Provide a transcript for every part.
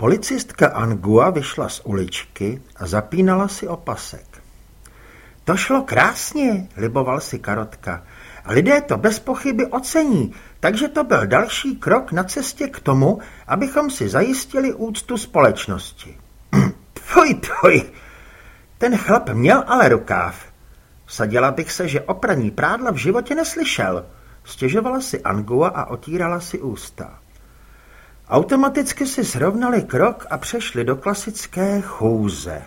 Policistka Angua vyšla z uličky a zapínala si opasek. To šlo krásně, liboval si Karotka. A lidé to bez pochyby ocení, takže to byl další krok na cestě k tomu, abychom si zajistili úctu společnosti. Tvoj, tvoj, ten chlap měl ale rukáv. Vsadila bych se, že opraní prádla v životě neslyšel. Stěžovala si Angua a otírala si ústa. Automaticky si srovnali krok a přešli do klasické chůze.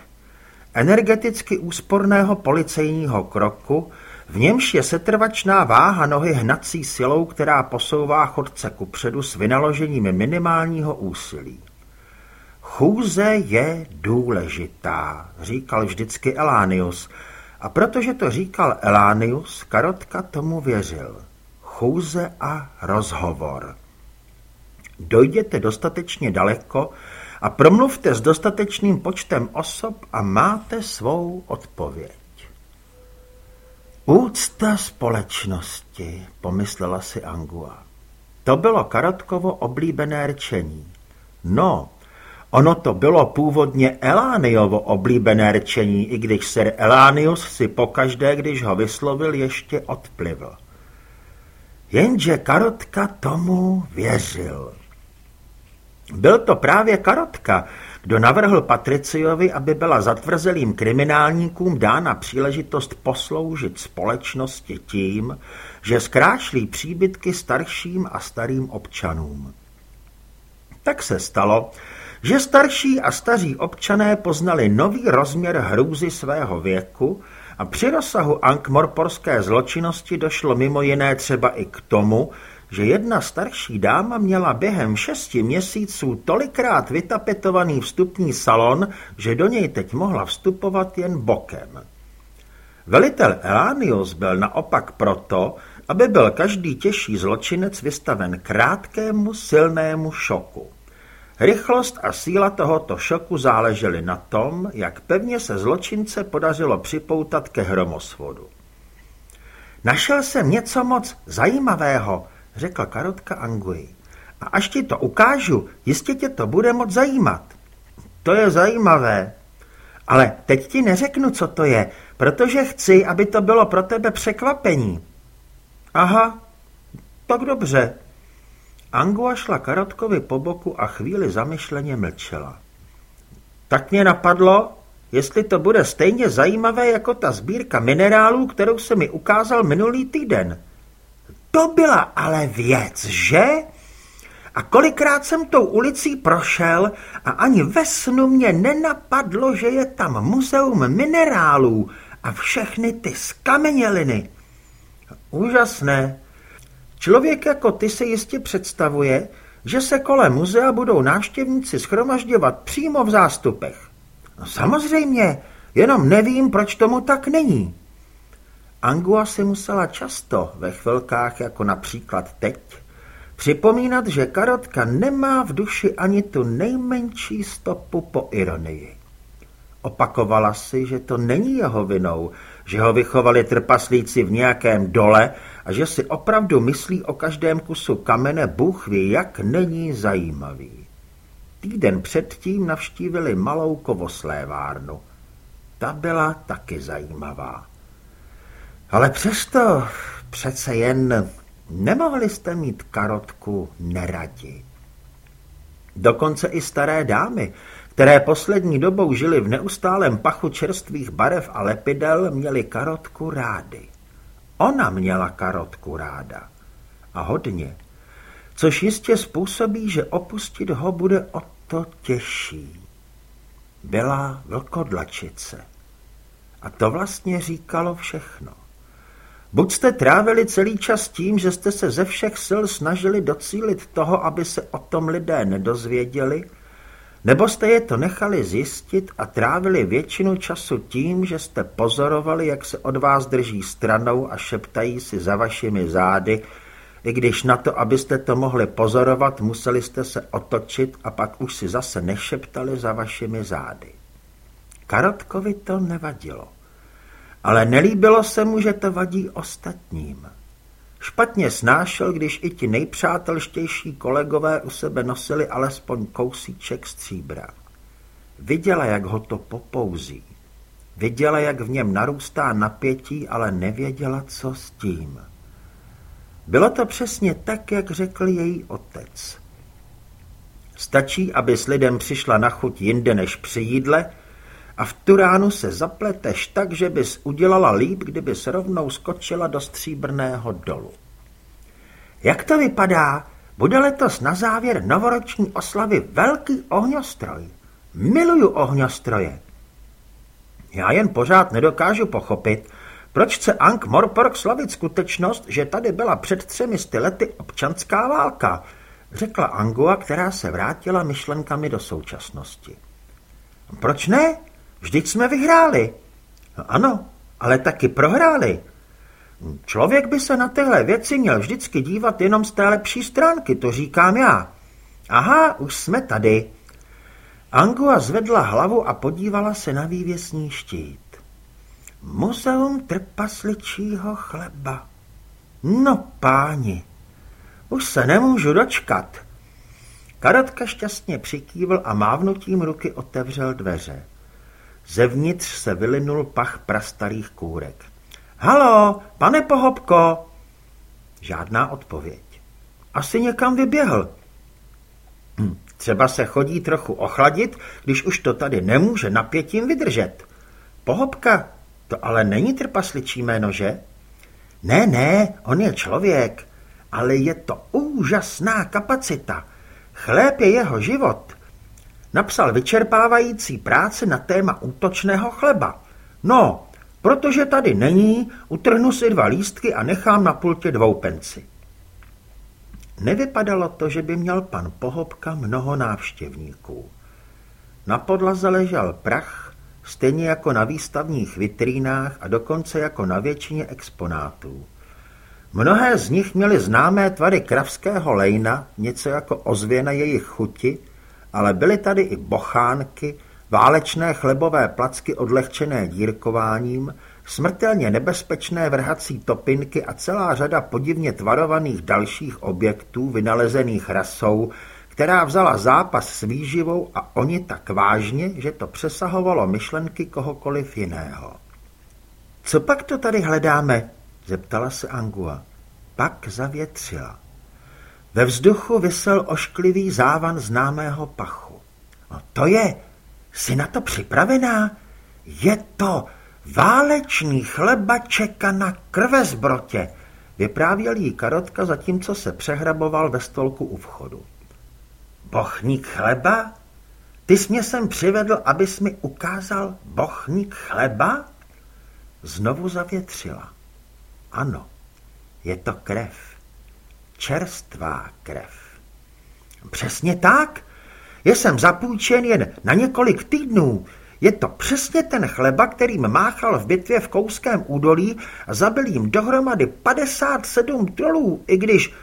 Energeticky úsporného policejního kroku, v němž je setrvačná váha nohy hnací silou, která posouvá chodce kupředu s vynaložením minimálního úsilí. Chůze je důležitá, říkal vždycky Elánius, a protože to říkal Elánius, Karotka tomu věřil. Chůze a rozhovor. Dojděte dostatečně daleko a promluvte s dostatečným počtem osob a máte svou odpověď. Úcta společnosti, pomyslela si Angua. To bylo Karotkovo oblíbené rčení. No, ono to bylo původně Elániovo oblíbené rčení, i když sir Elánius si pokaždé, když ho vyslovil, ještě odplivl. Jenže Karotka tomu věřil. Byl to právě Karotka, kdo navrhl Patriciovi, aby byla zatvrzelým kriminálníkům dána příležitost posloužit společnosti tím, že zkrášlí příbytky starším a starým občanům. Tak se stalo, že starší a staří občané poznali nový rozměr hrůzy svého věku a při rozsahu ankmorporské zločinnosti došlo mimo jiné třeba i k tomu, že jedna starší dáma měla během šesti měsíců tolikrát vytapetovaný vstupní salon, že do něj teď mohla vstupovat jen bokem. Velitel Elánius byl naopak proto, aby byl každý těžší zločinec vystaven krátkému silnému šoku. Rychlost a síla tohoto šoku záležely na tom, jak pevně se zločince podařilo připoutat ke hromosvodu. Našel jsem něco moc zajímavého, řekla Karotka Angui. A až ti to ukážu, jistě tě to bude moc zajímat. To je zajímavé. Ale teď ti neřeknu, co to je, protože chci, aby to bylo pro tebe překvapení. Aha, tak dobře. Angua šla Karotkovi po boku a chvíli zamyšleně mlčela. Tak mě napadlo, jestli to bude stejně zajímavé jako ta sbírka minerálů, kterou se mi ukázal minulý týden. To byla ale věc, že? A kolikrát jsem tou ulicí prošel a ani ve snu mě nenapadlo, že je tam muzeum minerálů a všechny ty skameněliny. Úžasné. Člověk jako ty se jistě představuje, že se kolem muzea budou návštěvníci schromažďovat přímo v zástupech. No samozřejmě, jenom nevím, proč tomu tak není. Angua si musela často, ve chvilkách jako například teď, připomínat, že Karotka nemá v duši ani tu nejmenší stopu po ironii. Opakovala si, že to není jeho vinou, že ho vychovali trpaslíci v nějakém dole a že si opravdu myslí o každém kusu kamene Bůh jak není zajímavý. Týden předtím navštívili malou kovoslévárnu. Ta byla taky zajímavá. Ale přesto přece jen nemohli jste mít karotku neradi. Dokonce i staré dámy, které poslední dobou žili v neustálém pachu čerstvých barev a lepidel, měli karotku rády. Ona měla karotku ráda. A hodně. Což jistě způsobí, že opustit ho bude o to těžší. Byla vlkodlačice. A to vlastně říkalo všechno. Buď jste trávili celý čas tím, že jste se ze všech sil snažili docílit toho, aby se o tom lidé nedozvěděli, nebo jste je to nechali zjistit a trávili většinu času tím, že jste pozorovali, jak se od vás drží stranou a šeptají si za vašimi zády, i když na to, abyste to mohli pozorovat, museli jste se otočit a pak už si zase nešeptali za vašimi zády. Karotkovi to nevadilo ale nelíbilo se mu, že to vadí ostatním. Špatně snášel, když i ti nejpřátelštější kolegové u sebe nosili alespoň kousíček stříbra. Viděla, jak ho to popouzí. Viděla, jak v něm narůstá napětí, ale nevěděla, co s tím. Bylo to přesně tak, jak řekl její otec. Stačí, aby s lidem přišla na chuť jinde než při jídle a v tu ránu se zapleteš tak, že bys udělala líp, kdyby se rovnou skočila do stříbrného dolu. Jak to vypadá? Bude letos na závěr novoroční oslavy velký ohňostroj. Miluju ohňostroje. Já jen pořád nedokážu pochopit, proč chce Ank Morpork slavit skutečnost, že tady byla před třemi lety občanská válka, řekla Angua, která se vrátila myšlenkami do současnosti. Proč ne? Vždyť jsme vyhráli. No ano, ale taky prohráli. Člověk by se na tyhle věci měl vždycky dívat jenom z té lepší stránky, to říkám já. Aha, už jsme tady. Angua zvedla hlavu a podívala se na vývěsní štít. Muzeum trpasličího chleba. No páni, už se nemůžu dočkat. Karotka šťastně přikývl a mávnutím ruky otevřel dveře. Zevnitř se vylinul pach prastarých kůrek. Halo, pane Pohopko! Žádná odpověď. Asi někam vyběhl. Hm, třeba se chodí trochu ochladit, když už to tady nemůže napětím vydržet. Pohopka, to ale není trpasličí jméno, že? Ne, ne, on je člověk, ale je to úžasná kapacita. Chléb je jeho život. Napsal vyčerpávající práce na téma útočného chleba. No, protože tady není, utrhnu si dva lístky a nechám na pultě dvou penci. Nevypadalo to, že by měl pan Pohobka mnoho návštěvníků. Na podlaze ležel prach, stejně jako na výstavních vitrínách a dokonce jako na většině exponátů. Mnohé z nich měly známé tvary kravského lejna, něco jako ozvěna jejich chuti, ale byly tady i bochánky, válečné chlebové placky odlehčené dírkováním, smrtelně nebezpečné vrhací topinky a celá řada podivně tvarovaných dalších objektů vynalezených rasou, která vzala zápas s výživou a oni tak vážně, že to přesahovalo myšlenky kohokoliv jiného. Co pak to tady hledáme? zeptala se Angua. Pak zavětřila. Ve vzduchu vysel ošklivý závan známého pachu. No to je, jsi na to připravená? Je to válečný chleba čeka na krvezbrotě, vyprávěl jí Karotka, zatímco se přehraboval ve stolku u vchodu. Bochník chleba? Ty jsi mě sem přivedl, abys mi ukázal bochník chleba? Znovu zavětřila. Ano, je to krev. Čerstvá krev. Přesně tak. Je jsem zapůjčen jen na několik týdnů. Je to přesně ten chleba, kterým máchal v bitvě v Kouském údolí a zabil jim dohromady 57 trolů, i když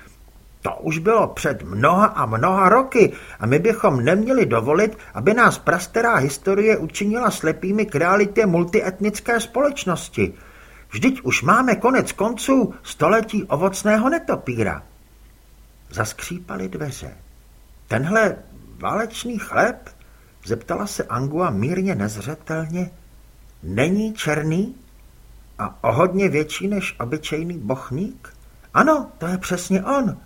to už bylo před mnoha a mnoha roky a my bychom neměli dovolit, aby nás prasterá historie učinila slepými k realitě multietnické společnosti. Vždyť už máme konec konců století ovocného netopíra. Zaskřípaly dveře. Tenhle válečný chléb? Zeptala se Angua mírně nezřetelně. Není černý? A o hodně větší než obyčejný bochník? Ano, to je přesně on.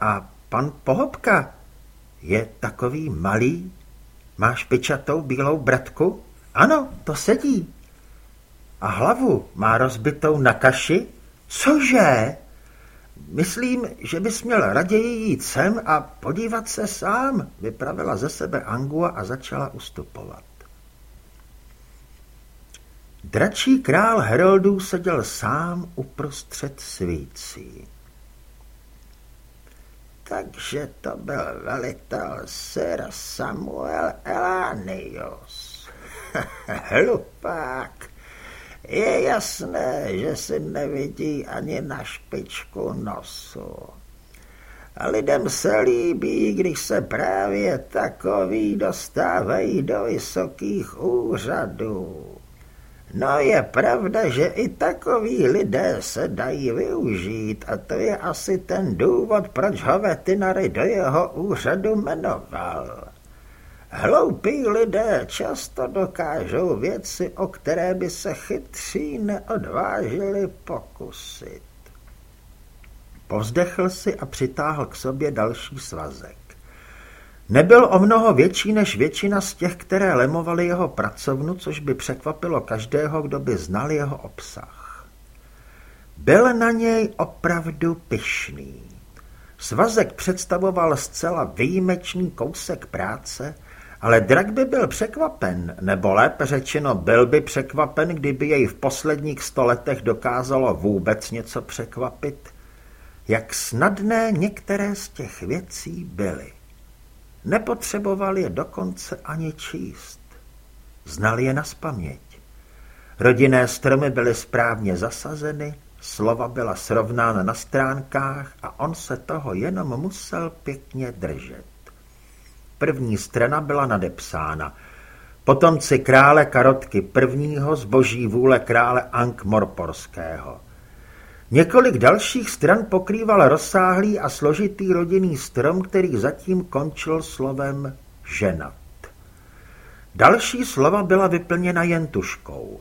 A pan Pohobka je takový malý? Má špičatou bílou bratku? Ano, to sedí. A hlavu má rozbitou na kaši? Cože? Myslím, že bys měl raději jít sem a podívat se sám, vypravila ze sebe Angua a začala ustupovat. Dračí král Heroldů seděl sám uprostřed svící. Takže to byl velitel Sir Samuel Elanius. Hlupák. Je jasné, že si nevidí ani na špičku nosu. A lidem se líbí, když se právě takový dostávají do vysokých úřadů. No je pravda, že i takoví lidé se dají využít a to je asi ten důvod, proč ho veterinary do jeho úřadu jmenoval. Hloupí lidé často dokážou věci, o které by se chytří neodvážili pokusit. Povzdechl si a přitáhl k sobě další svazek. Nebyl o mnoho větší než většina z těch, které lemovaly jeho pracovnu, což by překvapilo každého, kdo by znal jeho obsah. Byl na něj opravdu pyšný. Svazek představoval zcela výjimečný kousek práce, ale Drak by byl překvapen, nebo lépe řečeno byl by překvapen, kdyby jej v posledních stoletech dokázalo vůbec něco překvapit, jak snadné některé z těch věcí byly. Nepotřeboval je dokonce ani číst. Znal je na spaměť. Rodinné stromy byly správně zasazeny, slova byla srovnána na stránkách a on se toho jenom musel pěkně držet. První strana byla nadepsána. Potomci krále Karotky prvního z boží vůle krále Ankh Morporského. Několik dalších stran pokrýval rozsáhlý a složitý rodinný strom, který zatím končil slovem ženat. Další slova byla vyplněna jen tuškou.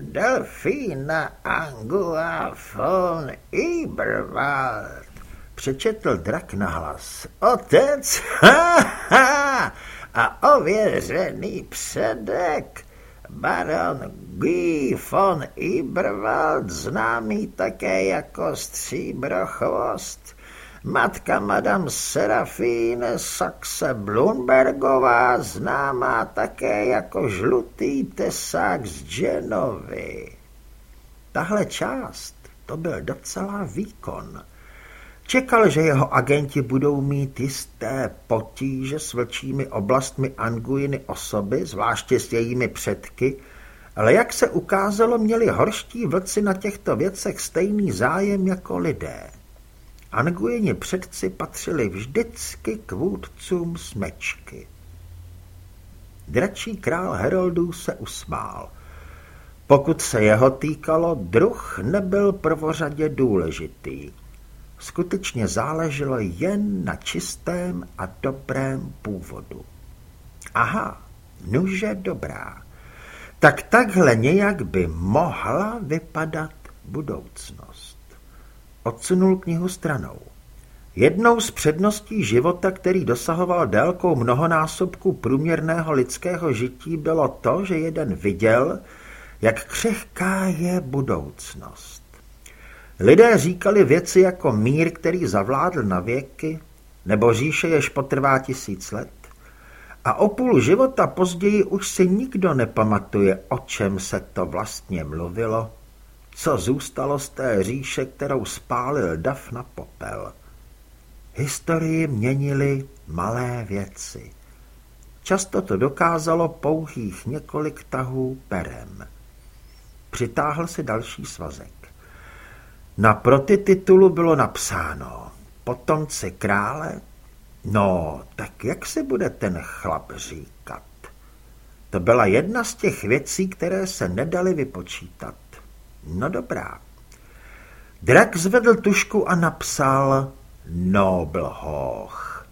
Delfína Angua von Iberwald, přečetl drak na hlas. Otec, ha, ha, a ověřený předek, Baron Guy von Iberwald, známý také jako Stříbrochvost, matka madam Serafíne Saxe Blumbergová, známá také jako žlutý tesák z Genovy. Tahle část, to byl docela výkon. Čekal, že jeho agenti budou mít jisté potíže s vlčími oblastmi Anguiny osoby, zvláště s jejími předky, ale jak se ukázalo, měli horští vlci na těchto věcech stejný zájem jako lidé. Anguini předci patřili vždycky k vůdcům smečky. Dračí král Heroldů se usmál. Pokud se jeho týkalo, druh nebyl prvořadě důležitý. Skutečně záleželo jen na čistém a dobrém původu. Aha, nuže dobrá. Tak takhle nějak by mohla vypadat budoucnost. Odsunul knihu stranou. Jednou z předností života, který dosahoval délkou mnohonásobku průměrného lidského žití, bylo to, že jeden viděl, jak křehká je budoucnost. Lidé říkali věci jako mír, který zavládl na věky, nebo říše, jež potrvá tisíc let. A o půl života později už si nikdo nepamatuje, o čem se to vlastně mluvilo, co zůstalo z té říše, kterou spálil dav na popel. Historii měnili malé věci. Často to dokázalo pouhých několik tahů perem. Přitáhl si další svazek. Na protititulu bylo napsáno Potomci krále? No, tak jak se bude ten chlap říkat? To byla jedna z těch věcí, které se nedaly vypočítat. No dobrá. Drak zvedl tušku a napsal Noblhoch.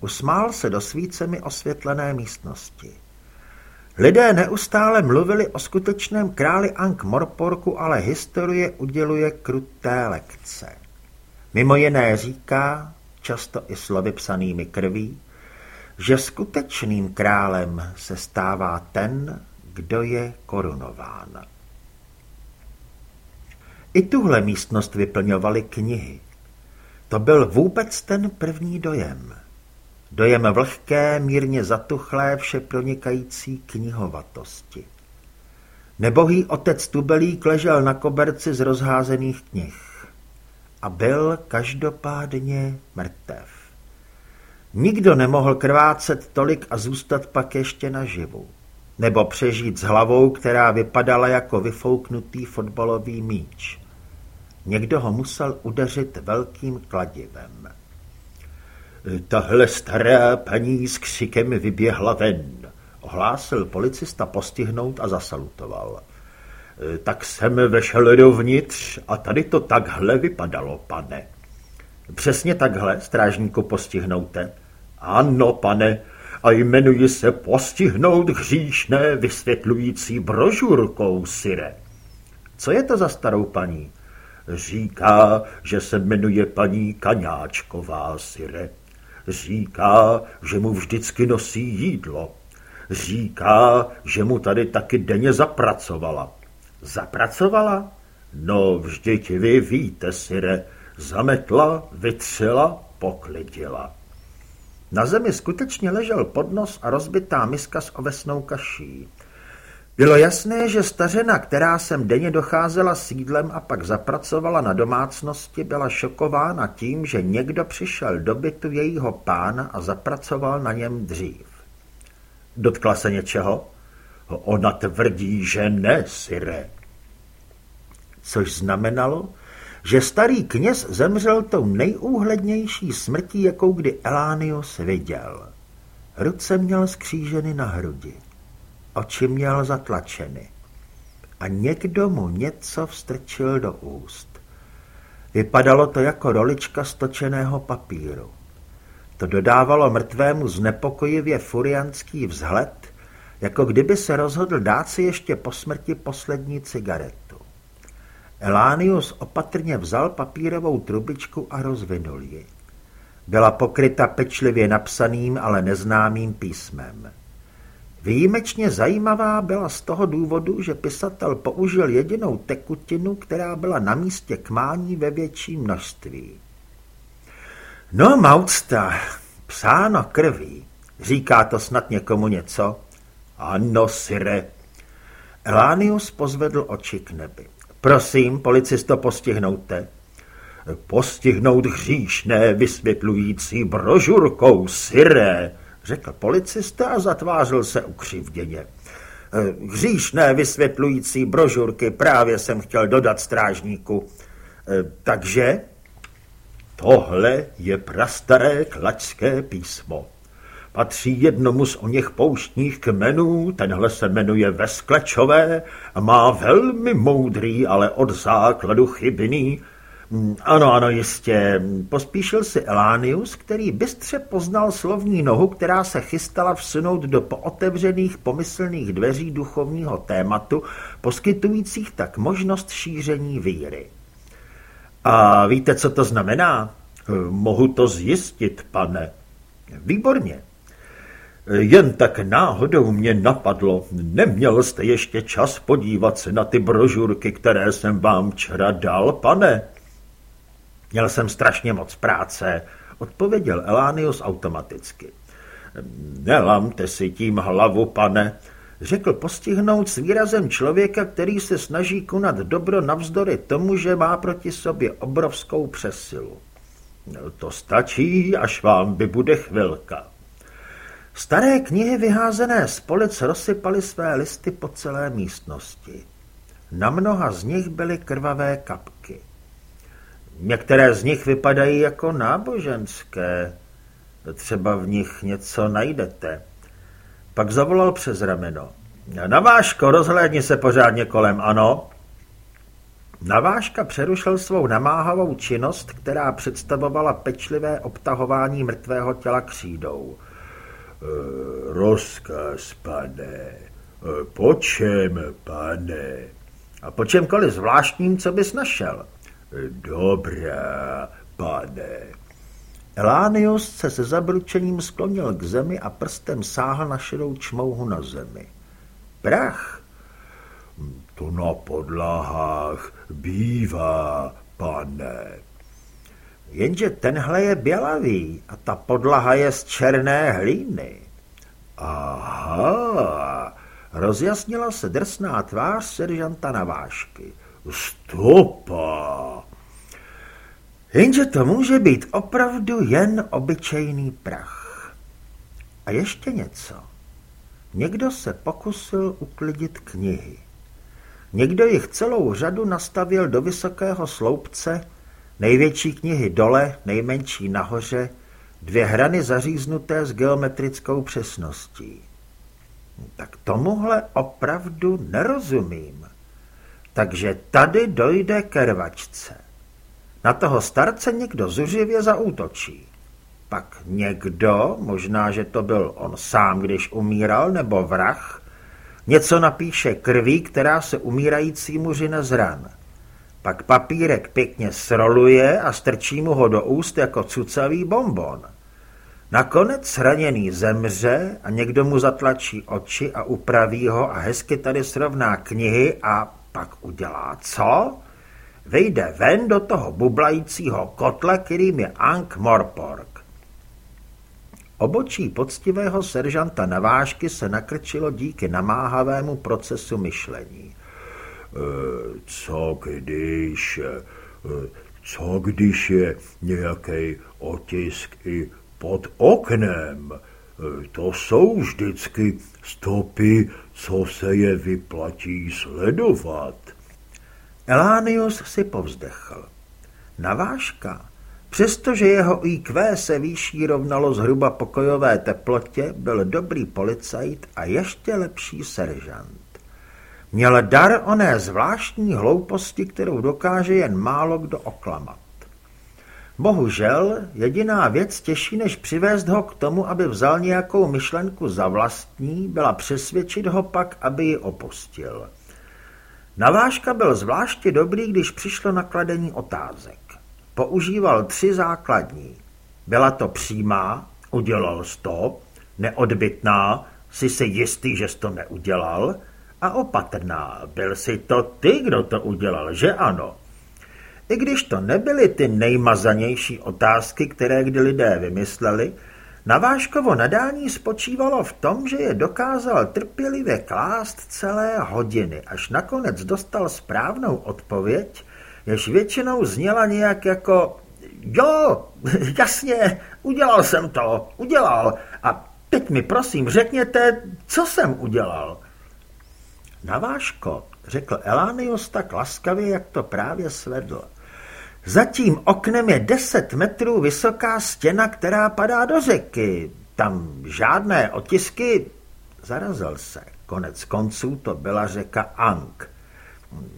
Usmál se do svícemi osvětlené místnosti. Lidé neustále mluvili o skutečném králi Ankh Morporku, ale historie uděluje kruté lekce. Mimo jiné říká, často i slovy psanými krví, že skutečným králem se stává ten, kdo je korunován. I tuhle místnost vyplňovaly knihy. To byl vůbec ten první dojem. Dojem vlhké, mírně zatuchlé, vše pronikající knihovatosti. Nebohý otec Tubelík ležel na koberci z rozházených knih a byl každopádně mrtev. Nikdo nemohl krvácet tolik a zůstat pak ještě naživu, nebo přežít s hlavou, která vypadala jako vyfouknutý fotbalový míč. Někdo ho musel udeřit velkým kladivem. Tahle stará paní s křikem vyběhla ven. ohlásil policista postihnout a zasalutoval. E, tak jsem vešel dovnitř a tady to takhle vypadalo, pane. Přesně takhle, strážníku postihnoute. Ano, pane, a jmenuji se postihnout hříšné vysvětlující brožurkou, Sire. Co je to za starou paní? Říká, že se jmenuje paní Kaňáčková, Sire. Říká, že mu vždycky nosí jídlo. Říká, že mu tady taky denně zapracovala. Zapracovala? No, vždyť vy víte, Sire, zametla, vytřela, poklidila. Na zemi skutečně ležel podnos a rozbitá miska s ovesnou kaší. Bylo jasné, že stařena, která sem denně docházela sídlem a pak zapracovala na domácnosti, byla šokována tím, že někdo přišel do bytu jejího pána a zapracoval na něm dřív. Dotkla se něčeho? Ona tvrdí, že ne, Sire. Což znamenalo, že starý kněz zemřel tou nejúhlednější smrtí, jakou kdy Elánius viděl. Ruce měl skříženy na hrudi, oči měl zatlačeny a někdo mu něco vstrčil do úst. Vypadalo to jako rolička stočeného papíru. To dodávalo mrtvému znepokojivě furianský vzhled, jako kdyby se rozhodl dát si ještě po smrti poslední cigaretu. Elánius opatrně vzal papírovou trubičku a rozvinul ji. Byla pokryta pečlivě napsaným, ale neznámým písmem. Výjimečně zajímavá byla z toho důvodu, že pisatel použil jedinou tekutinu, která byla na místě kmání ve větším množství. No, Maucta, psáno krví, říká to snad někomu něco? Ano, Sire. Elánius pozvedl oči k nebi. Prosím, policisto, postihnoute. Postihnout hříšné vysvětlující brožurkou, Sire, řekl policista a zatvářil se ukřivděně. Hříšné vysvětlující brožurky právě jsem chtěl dodat strážníku. Takže tohle je prastaré klačské písmo. Patří jednomu z o něch pouštních kmenů, tenhle se jmenuje Vesklečové a má velmi moudrý, ale od základu chybný. Mm, ano, ano, jistě. Pospíšil si Elánius, který bystře poznal slovní nohu, která se chystala vsunout do pootevřených pomyslných dveří duchovního tématu, poskytujících tak možnost šíření víry. A víte, co to znamená? Mohu to zjistit, pane. Výborně. Jen tak náhodou mě napadlo, neměl jste ještě čas podívat se na ty brožurky, které jsem vám včera dal, pane? Měl jsem strašně moc práce, odpověděl Elánius automaticky. Nelamte si tím hlavu, pane, řekl postihnout s výrazem člověka, který se snaží konat dobro navzdory tomu, že má proti sobě obrovskou přesilu. To stačí, až vám vybude chvilka. Staré knihy vyházené z polic rozsypaly své listy po celé místnosti. Na mnoha z nich byly krvavé kapky. Některé z nich vypadají jako náboženské. Třeba v nich něco najdete. Pak zavolal přes rameno. Naváško, rozhlédni se pořádně kolem, ano? Naváška přerušil svou namáhavou činnost, která představovala pečlivé obtahování mrtvého těla křídou. Eh, rozkaz, pane. Eh, po čem, pane? A po čemkoliv zvláštním, co bys našel? Dobrá, pane. Elánius se se zabručením sklonil k zemi a prstem sáhl na širou čmouhu na zemi. Prach. To na podlahách bývá, pane. Jenže tenhle je bělavý a ta podlaha je z černé hlíny. Aha, rozjasnila se drsná tvář seržanta Navášky. Stopa! Jenže to může být opravdu jen obyčejný prach. A ještě něco. Někdo se pokusil uklidit knihy. Někdo jich celou řadu nastavil do vysokého sloupce Největší knihy dole, nejmenší nahoře, dvě hrany zaříznuté s geometrickou přesností. Tak tomuhle opravdu nerozumím. Takže tady dojde ke rvačce. Na toho starce někdo zuřivě zaútočí. Pak někdo, možná, že to byl on sám, když umíral, nebo vrah, něco napíše krví, která se umírajícímu řine z. Pak papírek pěkně sroluje a strčí mu ho do úst jako cucavý bonbon. Nakonec raněný zemře a někdo mu zatlačí oči a upraví ho a hezky tady srovná knihy a pak udělá co? Vejde ven do toho bublajícího kotle, kterým je Ank Morpork. Obočí poctivého seržanta Navážky se nakrčilo díky namáhavému procesu myšlení. E, co když, e, co když je nějaký otisk i pod oknem? E, to jsou vždycky stopy, co se je vyplatí sledovat. Elánius si povzdechl. Navážka Přestože jeho IQ se výší rovnalo zhruba pokojové teplotě, byl dobrý policajt a ještě lepší seržant. Měl dar oné zvláštní hlouposti, kterou dokáže jen málo kdo oklamat. Bohužel, jediná věc těžší, než přivést ho k tomu, aby vzal nějakou myšlenku za vlastní, byla přesvědčit ho pak, aby ji opustil. Navážka byl zvláště dobrý, když přišlo na kladení otázek. Používal tři základní. Byla to přímá, udělal to, neodbitná, si si jistý, že jsi to neudělal, a opatrná, byl si to ty, kdo to udělal, že ano? I když to nebyly ty nejmazanější otázky, které kdy lidé vymysleli, Navážkovo nadání spočívalo v tom, že je dokázal trpělivě klást celé hodiny, až nakonec dostal správnou odpověď, jež většinou zněla nějak jako jo, jasně, udělal jsem to, udělal. A teď mi prosím řekněte, co jsem udělal. Navážko, řekl Elánius tak laskavě, jak to právě svedl. Za tím oknem je deset metrů vysoká stěna, která padá do řeky. Tam žádné otisky... Zarazil se. Konec konců to byla řeka Ank.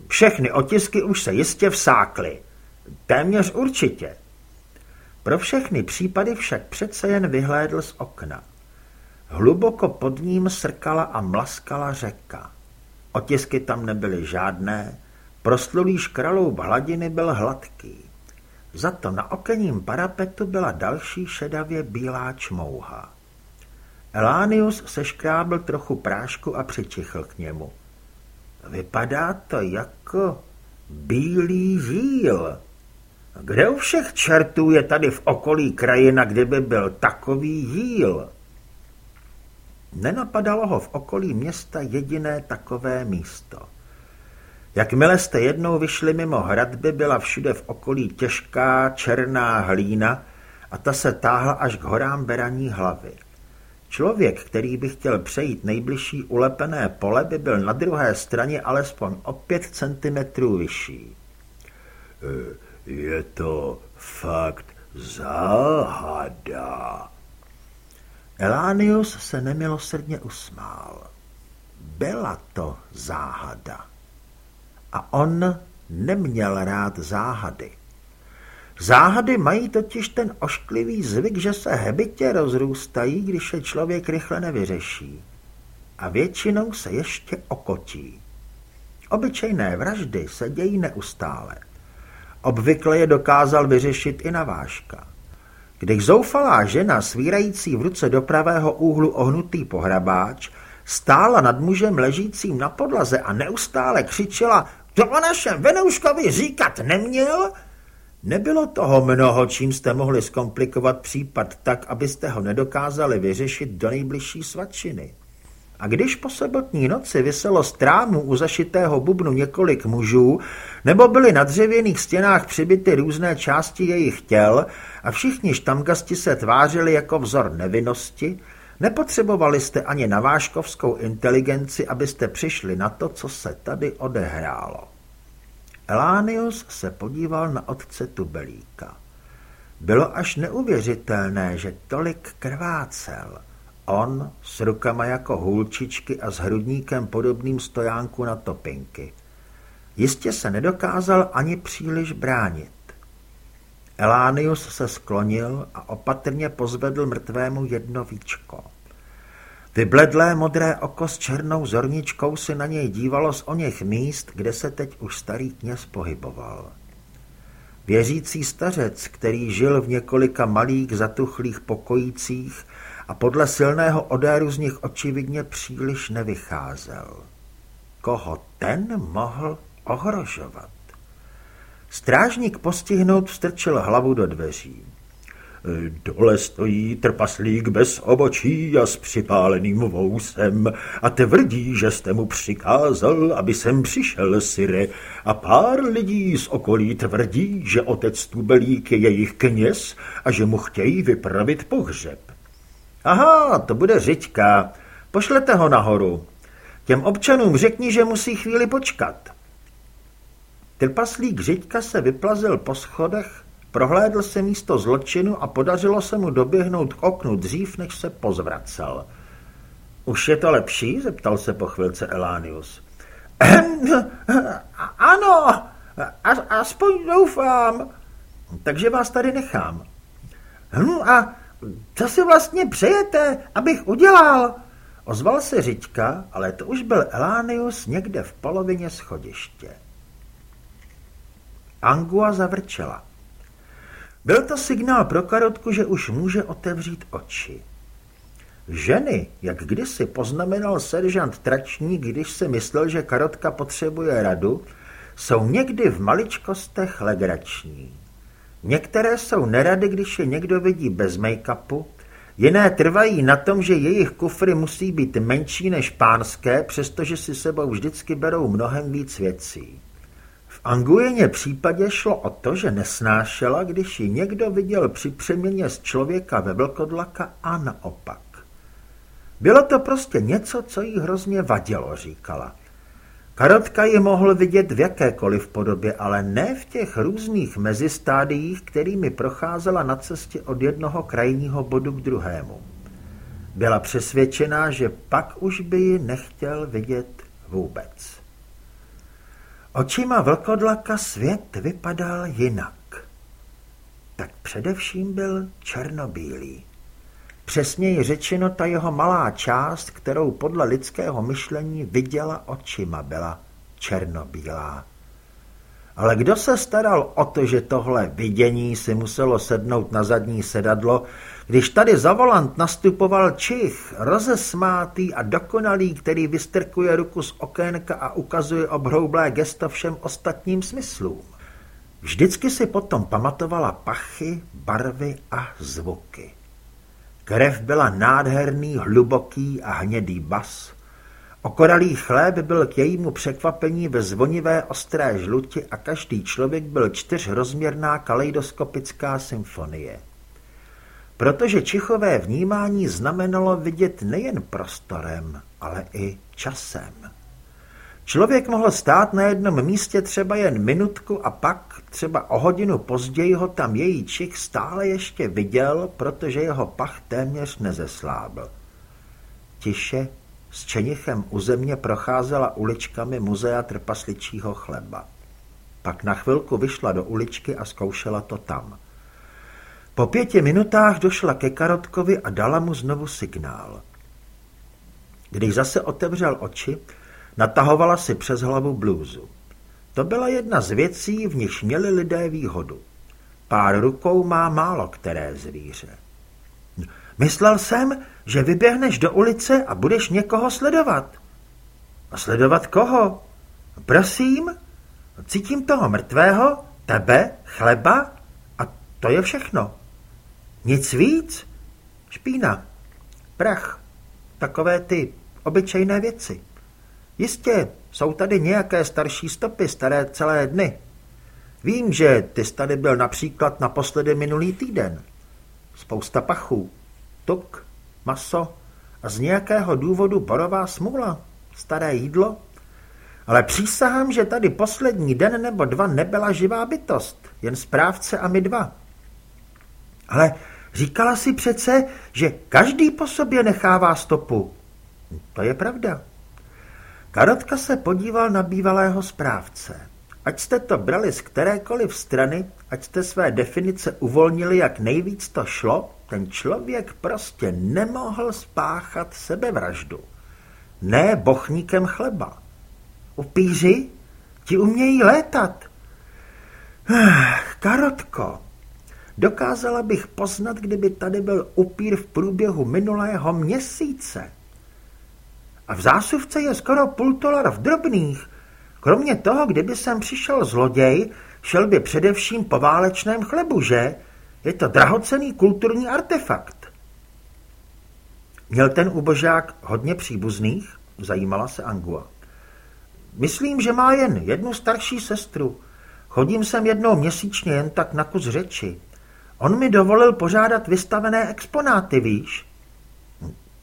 Všechny otisky už se jistě vsákly. Téměř určitě. Pro všechny případy však přece jen vyhlédl z okna. Hluboko pod ním srkala a mlaskala řeka. Otisky tam nebyly žádné, proslulý škraloub hladiny byl hladký. Za to na okenním parapetu byla další šedavě bílá čmouha. Elánius seškrábl trochu prášku a přičichl k němu. Vypadá to jako bílý žíl. Kde u všech čertů je tady v okolí krajina, kdyby byl takový jíl? Nenapadalo ho v okolí města jediné takové místo. Jakmile jste jednou vyšli mimo hradby, byla všude v okolí těžká černá hlína a ta se táhla až k horám beraní hlavy. Člověk, který by chtěl přejít nejbližší ulepené pole, by byl na druhé straně alespoň o pět centimetrů vyšší. E, je to fakt záhada. Elánius se nemilosrdně usmál. Byla to záhada. A on neměl rád záhady. Záhady mají totiž ten ošklivý zvyk, že se hebitě rozrůstají, když se člověk rychle nevyřeší. A většinou se ještě okotí. Obyčejné vraždy se dějí neustále. Obvykle je dokázal vyřešit i navážka. Když zoufalá žena svírající v ruce do pravého úhlu ohnutý pohrabáč stála nad mužem ležícím na podlaze a neustále křičela to o našem Venouškovi říkat neměl, Nebylo toho mnoho, čím jste mohli zkomplikovat případ tak, abyste ho nedokázali vyřešit do nejbližší svačiny. A když po sobotní noci vyselo z trámu u zašitého bubnu několik mužů, nebo byly na dřevěných stěnách přibyty různé části jejich těl a všichni štamgasti se tvářili jako vzor nevinnosti, nepotřebovali jste ani navážkovskou inteligenci, abyste přišli na to, co se tady odehrálo. Elánius se podíval na otce Tubelíka. Bylo až neuvěřitelné, že tolik krvácel. on s rukama jako hůlčičky a s hrudníkem podobným stojánku na topinky. Jistě se nedokázal ani příliš bránit. Elánius se sklonil a opatrně pozvedl mrtvému jedno víčko. Vybledlé modré oko s černou zorničkou se na něj dívalo z oněch míst, kde se teď už starý kněz pohyboval. Věřící stařec, který žil v několika malých zatuchlých pokojících a podle silného odéru z nich očividně příliš nevycházel. Koho ten mohl ohrožovat? Strážník postihnout vstrčil hlavu do dveří. Dole stojí trpaslík bez obočí a s připáleným vousem a tvrdí, že jste mu přikázal, aby sem přišel, Sire, a pár lidí z okolí tvrdí, že otec Tubelík je jejich kněz a že mu chtějí vypravit pohřeb. Aha, to bude Řiďka. Pošlete ho nahoru. Těm občanům řekni, že musí chvíli počkat. Trpaslík Řiďka se vyplazil po schodech Prohlédl se místo zločinu a podařilo se mu doběhnout k oknu dřív, než se pozvracel. Už je to lepší? zeptal se po chvilce Elánius. ano, aspoň doufám. Takže vás tady nechám. Hm, a co si vlastně přejete, abych udělal? Ozval se Řiďka, ale to už byl Elánius někde v polovině schodiště. Angua zavrčela. Byl to signál pro Karotku, že už může otevřít oči. Ženy, jak kdysi poznamenal seržant Tračník, když si myslel, že Karotka potřebuje radu, jsou někdy v maličkostech legrační. Některé jsou nerady, když je někdo vidí bez make-upu, jiné trvají na tom, že jejich kufry musí být menší než pánské, přestože si sebou vždycky berou mnohem víc věcí. Angujeně případě šlo o to, že nesnášela, když ji někdo viděl při přeměně z člověka ve vlkodlaka a naopak. Bylo to prostě něco, co jí hrozně vadilo, říkala. Karotka ji mohl vidět v jakékoliv podobě, ale ne v těch různých mezistádiích, kterými procházela na cestě od jednoho krajního bodu k druhému. Byla přesvědčená, že pak už by ji nechtěl vidět vůbec. Očima vlkodlaka svět vypadal jinak. Tak především byl černobílý. Přesněji řečeno ta jeho malá část, kterou podle lidského myšlení viděla očima, byla černobílá. Ale kdo se staral o to, že tohle vidění si muselo sednout na zadní sedadlo, když tady za volant nastupoval Čich, rozesmátý a dokonalý, který vystrkuje ruku z okénka a ukazuje obhroublé gesto všem ostatním smyslům. Vždycky si potom pamatovala pachy, barvy a zvuky. Krev byla nádherný, hluboký a hnědý bas. Okoralý chléb byl k jejímu překvapení ve zvonivé ostré žluti a každý člověk byl čtyřrozměrná kaleidoskopická symfonie protože čichové vnímání znamenalo vidět nejen prostorem, ale i časem. Člověk mohl stát na jednom místě třeba jen minutku a pak, třeba o hodinu později ho tam její čich stále ještě viděl, protože jeho pach téměř nezeslábl. Tiše s čenichem u země procházela uličkami muzea trpasličího chleba. Pak na chvilku vyšla do uličky a zkoušela to tam. Po pěti minutách došla ke Karotkovi a dala mu znovu signál. Když zase otevřel oči, natahovala si přes hlavu blůzu. To byla jedna z věcí, v nichž měli lidé výhodu. Pár rukou má málo které zvíře. Myslel jsem, že vyběhneš do ulice a budeš někoho sledovat. A sledovat koho? Prosím? Cítím toho mrtvého, tebe, chleba a to je všechno. Nic víc? Špína, prach, takové ty obyčejné věci. Jistě, jsou tady nějaké starší stopy, staré celé dny. Vím, že ty tady byl například naposledy minulý týden. Spousta pachů, tuk, maso a z nějakého důvodu borová smůla, staré jídlo. Ale přísahám, že tady poslední den nebo dva nebyla živá bytost, jen správce a my dva. Ale Říkala si přece, že každý po sobě nechává stopu. To je pravda. Karotka se podíval na bývalého správce. Ať jste to brali z kterékoliv strany, ať jste své definice uvolnili, jak nejvíc to šlo, ten člověk prostě nemohl spáchat sebevraždu. Ne bochníkem chleba. Upíři? Ti umějí létat. Karotko, dokázala bych poznat, kdyby tady byl upír v průběhu minulého měsíce. A v zásuvce je skoro půl dolar v drobných. Kromě toho, kdyby sem přišel zloděj, šel by především po válečném chlebu, že? Je to drahocený kulturní artefakt. Měl ten ubožák hodně příbuzných? Zajímala se Angua. Myslím, že má jen jednu starší sestru. Chodím sem jednou měsíčně jen tak na kus řeči. On mi dovolil požádat vystavené exponáty, víš?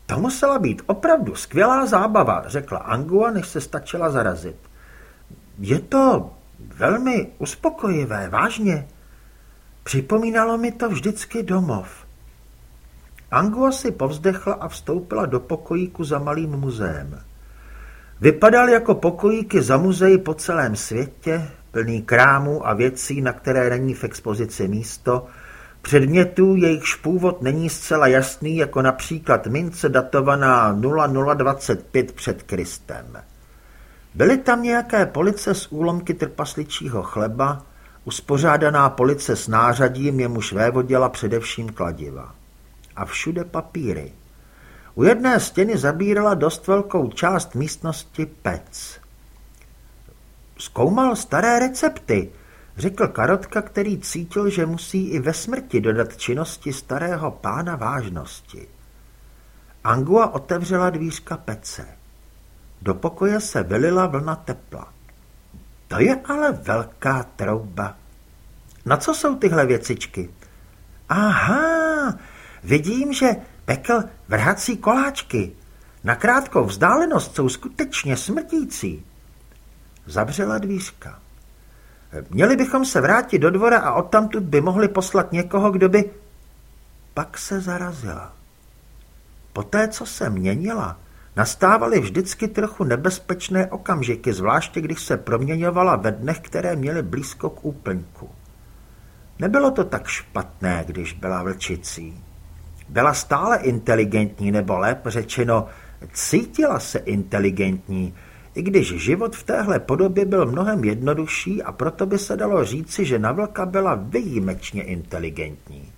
To musela být opravdu skvělá zábava, řekla Angua, než se stačila zarazit. Je to velmi uspokojivé, vážně. Připomínalo mi to vždycky domov. Angua si povzdechla a vstoupila do pokojíku za malým muzeem. Vypadal jako pokojíky za muzeji po celém světě, plný krámů a věcí, na které není v expozici místo, předmětů, jejichž původ není zcela jasný, jako například mince datovaná 0025 před Kristem. Byly tam nějaké police s úlomky trpasličího chleba, uspořádaná police s nářadím, jemuž vévodila především kladiva. A všude papíry. U jedné stěny zabírala dost velkou část místnosti pec. Zkoumal staré recepty, řekl Karotka, který cítil, že musí i ve smrti dodat činnosti starého pána vážnosti. Angua otevřela dvířka pece. Do pokoje se vylila vlna tepla. To je ale velká trouba. Na co jsou tyhle věcičky? Aha, vidím, že pekl vrhací koláčky. Na krátkou vzdálenost jsou skutečně smrtící. Zavřela dvířka. Měli bychom se vrátit do dvora a odtamtud by mohli poslat někoho, kdo by... Pak se zarazila. Poté, co se měnila, nastávaly vždycky trochu nebezpečné okamžiky, zvláště když se proměňovala ve dnech, které měly blízko k úplňku. Nebylo to tak špatné, když byla vlčicí. Byla stále inteligentní, nebo lépe řečeno, cítila se inteligentní, i když život v téhle podobě byl mnohem jednodušší a proto by se dalo říci, že na vlka byla výjimečně inteligentní.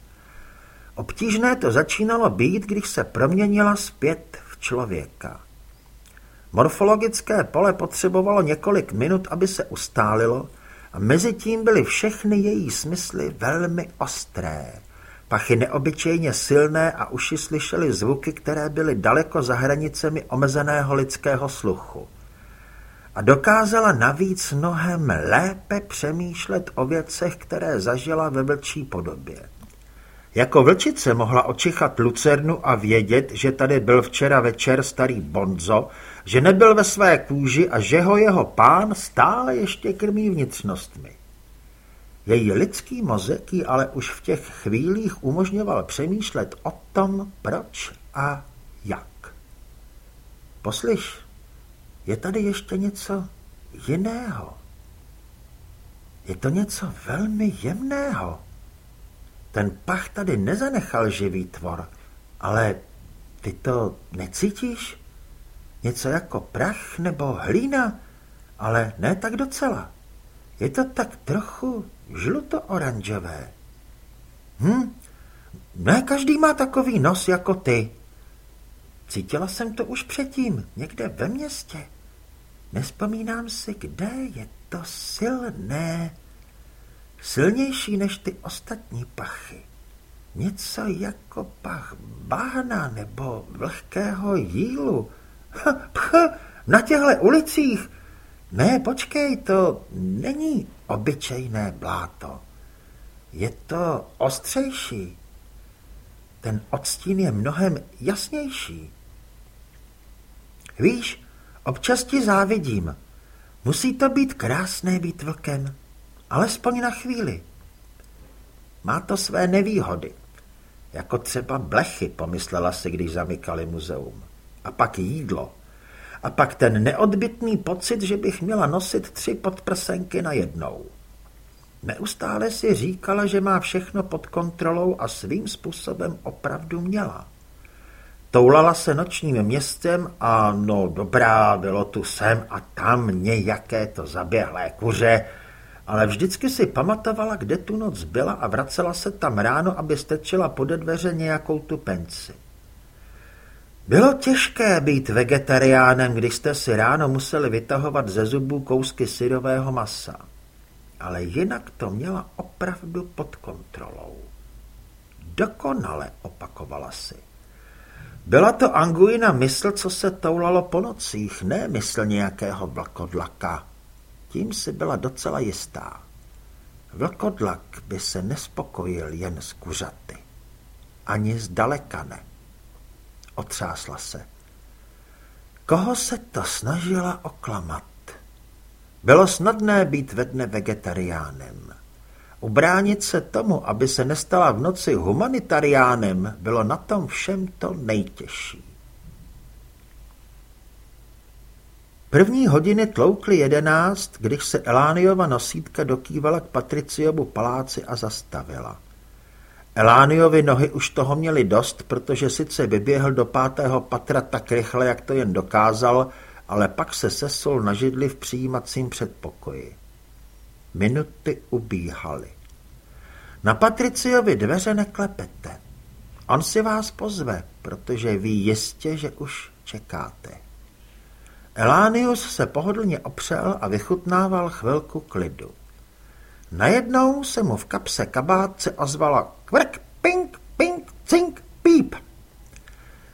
Obtížné to začínalo být, když se proměnila zpět v člověka. Morfologické pole potřebovalo několik minut, aby se ustálilo a mezi tím byly všechny její smysly velmi ostré. Pachy neobyčejně silné a uši slyšely zvuky, které byly daleko za hranicemi omezeného lidského sluchu a dokázala navíc mnohem lépe přemýšlet o věcech, které zažila ve vlčí podobě. Jako vlčice mohla očichat lucernu a vědět, že tady byl včera večer starý Bonzo, že nebyl ve své kůži a že ho jeho pán stále ještě krmí vnitřnostmi. Její lidský mozek jí ale už v těch chvílích umožňoval přemýšlet o tom, proč a jak. Poslyš, je tady ještě něco jiného. Je to něco velmi jemného. Ten pach tady nezanechal živý tvor, ale ty to necítíš? Něco jako prach nebo hlína, ale ne tak docela. Je to tak trochu žluto-oranžové. Hm, ne každý má takový nos jako ty. Cítila jsem to už předtím, někde ve městě. Nespomínám si, kde je to silné. Silnější než ty ostatní pachy. Něco jako pach bána nebo vlhkého jílu. Pch, na těchto ulicích. Ne, počkej, to není obyčejné bláto. Je to ostřejší. Ten odstín je mnohem jasnější. Víš, Občas ti závidím. Musí to být krásné být vlkem. Alespoň na chvíli. Má to své nevýhody. Jako třeba blechy, pomyslela si, když zamykali muzeum. A pak jídlo. A pak ten neodbitný pocit, že bych měla nosit tři podprsenky na jednou. Neustále si říkala, že má všechno pod kontrolou a svým způsobem opravdu měla. Toulala se nočním městem a no dobrá, bylo tu sem a tam nějaké to zaběhlé kuře, ale vždycky si pamatovala, kde tu noc byla a vracela se tam ráno, aby stečila pode dveře nějakou tu penci. Bylo těžké být vegetariánem, když jste si ráno museli vytahovat ze zubů kousky syrového masa. Ale jinak to měla opravdu pod kontrolou. Dokonale, opakovala si. Byla to Anguina mysl, co se toulalo po nocích, ne mysl nějakého vlkodlaka. Tím si byla docela jistá. Vlkodlak by se nespokojil jen s kuřaty. Ani zdaleka ne. Otřásla se. Koho se to snažila oklamat? Bylo snadné být ve dne vegetariánem. Ubránit se tomu, aby se nestala v noci humanitariánem, bylo na tom všem to nejtěžší. První hodiny tloukly jedenáct, když se Elániova nosítka dokývala k Patriciovu paláci a zastavila. Elániovi nohy už toho měly dost, protože sice vyběhl do pátého patra tak rychle, jak to jen dokázal, ale pak se sesul na židli v přijímacím předpokoji. Minuty ubíhaly. Na Patriciovi dveře neklepete. On si vás pozve, protože ví jistě, že už čekáte. Elánius se pohodlně opřel a vychutnával chvilku klidu. Najednou se mu v kapse kabátce ozvala kvrk, pink, pink, cink, píp.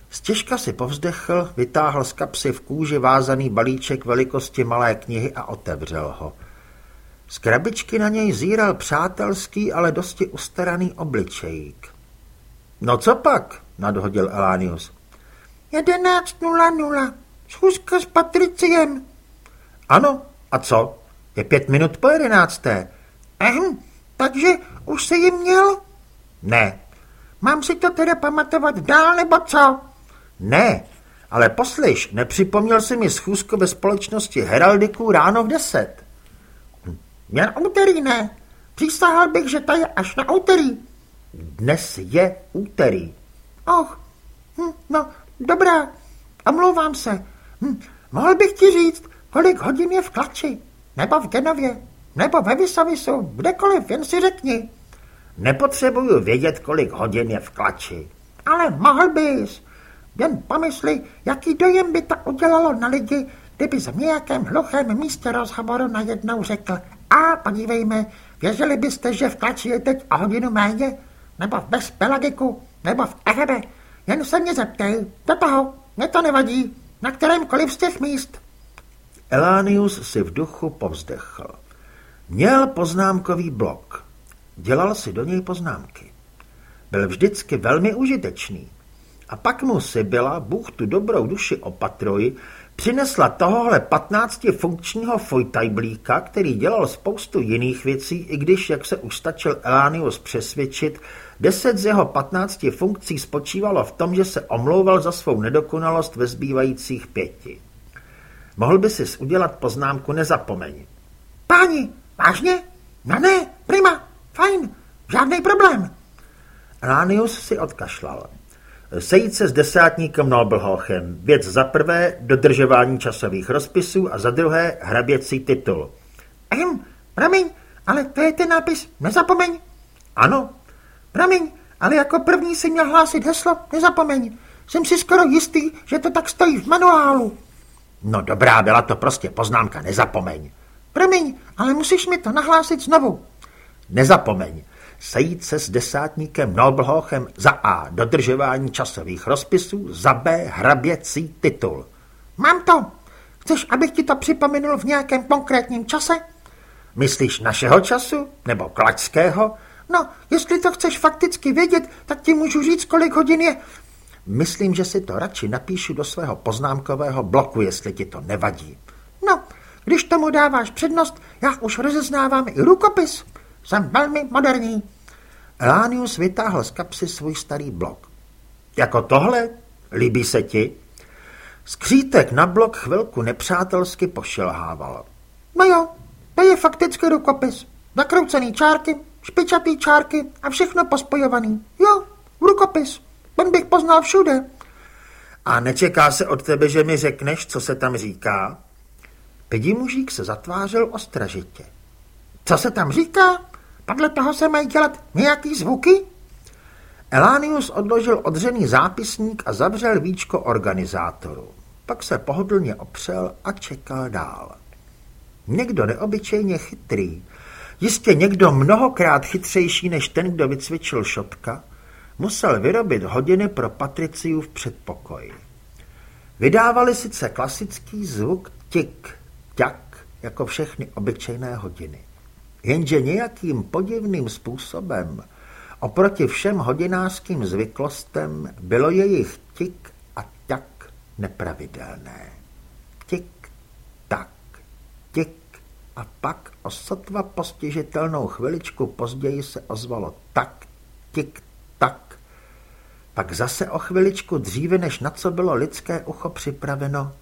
Stěžka si povzdechl, vytáhl z kapsy v kůži vázaný balíček velikosti malé knihy a otevřel ho. Z krabičky na něj zíral přátelský, ale dosti ustaraný obličejík. No co pak? nadhodil Elánius. 11.00. Schůzka s Patriciem. Ano, a co? Je pět minut po jedenácté. Ehm, takže už se jim měl? Ne. Mám si to teda pamatovat dál, nebo co? Ne, ale poslyš, nepřipomněl si mi schůzku ve společnosti Heraldiků ráno v deset. Jen úterý ne. Přísahal bych, že to je až na úterý. Dnes je úterý. Och, hm, no, dobrá, omlouvám se. Hm, mohl bych ti říct, kolik hodin je v Klači, nebo v Genově, nebo ve Vysavisu, kdekoliv, jen si řekni. Nepotřebuju vědět, kolik hodin je v Klači. Ale mohl bys. Jen pomysli, jaký dojem by to udělalo na lidi, kdyby v nějakém hluchém místě rozhovoru najednou řekl a podívejme, věřili byste, že v Klači je teď o hodinu méně? Nebo v Bezpelagiku? Nebo v Ehebe? Jen se mě zeptej, do toho, mě to nevadí, na kterémkoliv z těch míst. Elánius si v duchu povzdechl. Měl poznámkový blok. Dělal si do něj poznámky. Byl vždycky velmi užitečný. A pak mu si byla, Bůh tu dobrou duši opatroj, přinesla tohohle 15 funkčního fojtajblíka, který dělal spoustu jiných věcí, i když, jak se už stačil Elánius přesvědčit, deset z jeho 15 funkcí spočívalo v tom, že se omlouval za svou nedokonalost ve zbývajících pěti. Mohl by si udělat poznámku nezapomeň. Páni, vážně? No ne, prima, fajn, žádný problém. Elánius si odkašlal. Sejít se s desátníkem Nobelhochem. Věc za prvé dodržování časových rozpisů a za druhé hraběcí titul. Ehm, promiň, ale to je ten nápis, nezapomeň. Ano. Promiň, ale jako první si měl hlásit heslo, nezapomeň. Jsem si skoro jistý, že to tak stojí v manuálu. No dobrá, byla to prostě poznámka, nezapomeň. Promiň, ale musíš mi to nahlásit znovu. Nezapomeň sejít se s desátníkem Nobelhochem za A. Dodržování časových rozpisů, za B. Hraběcí titul. Mám to. Chceš, abych ti to připomenul v nějakém konkrétním čase? Myslíš našeho času? Nebo klačského? No, jestli to chceš fakticky vědět, tak ti můžu říct, kolik hodin je. Myslím, že si to radši napíšu do svého poznámkového bloku, jestli ti to nevadí. No, když tomu dáváš přednost, já už rozeznávám i rukopis. Jsem velmi moderní. Elánius vytáhl z kapsy svůj starý blok. Jako tohle? Líbí se ti? Skřítek na blok chvilku nepřátelsky pošilhával. No jo, to je fakticky rukopis. Zakroucený čárky, špičatý čárky a všechno pospojovaný. Jo, rukopis. Ten bych poznal všude. A nečeká se od tebe, že mi řekneš, co se tam říká? Pedi mužík se zatvářel ostražitě. Co se tam říká? Podle toho se mají dělat nějaký zvuky? Elánius odložil odřený zápisník a zavřel víčko organizátoru. Pak se pohodlně opřel a čekal dál. Někdo neobyčejně chytrý, jistě někdo mnohokrát chytřejší než ten, kdo vycvičil šotka, musel vyrobit hodiny pro Patriciu v předpokoji. Vydávali sice klasický zvuk tik, tak, jako všechny obyčejné hodiny. Jenže nějakým podivným způsobem oproti všem hodinářským zvyklostem bylo jejich tik a tak nepravidelné. Tik, tak, tik a pak o sotva postižitelnou chviličku později se ozvalo tak, tik, tak. Pak zase o chviličku dříve, než na co bylo lidské ucho připraveno,